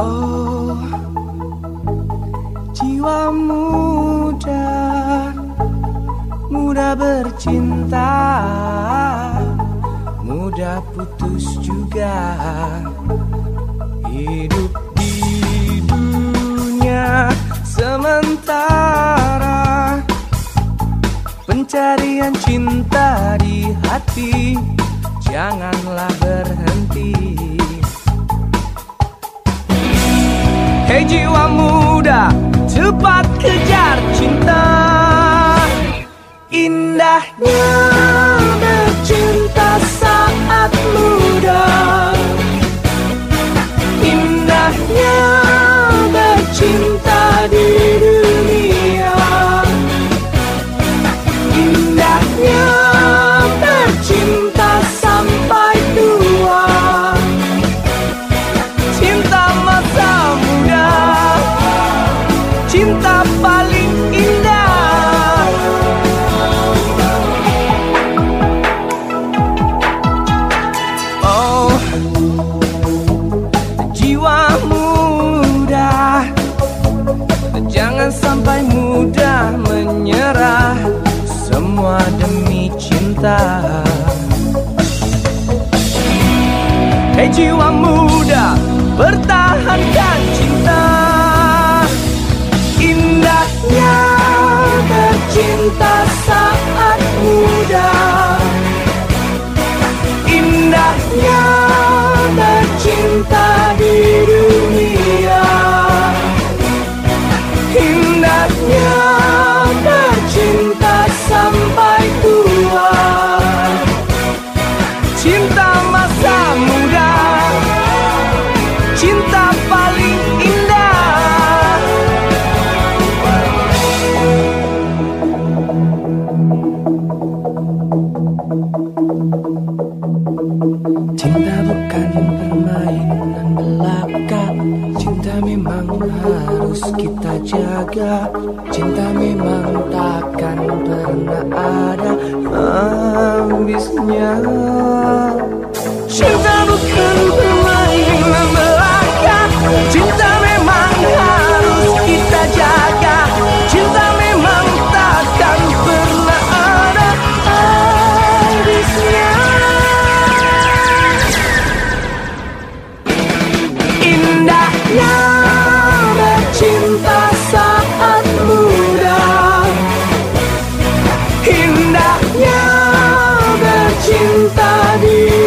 Oh, jiwa muda, muda bercinta, muda putus juga. Hidup di dunia sementara, pencarian cinta di hati, janganlah berhenti. Hei jiwa muda, cepat kejar cinta. Indahnya cinta. Hei jiwa muda, pertahankan cinta. Indahnya bercinta saat muda. Indahnya bercinta di dunia. Indahnya Cinta masa muda. Cinta paling indah. Cinta bukan permainan belaka. Cinta memang harus kita jaga. Cinta memang takkan pernah ada. Habisnya Indahnya bercinta di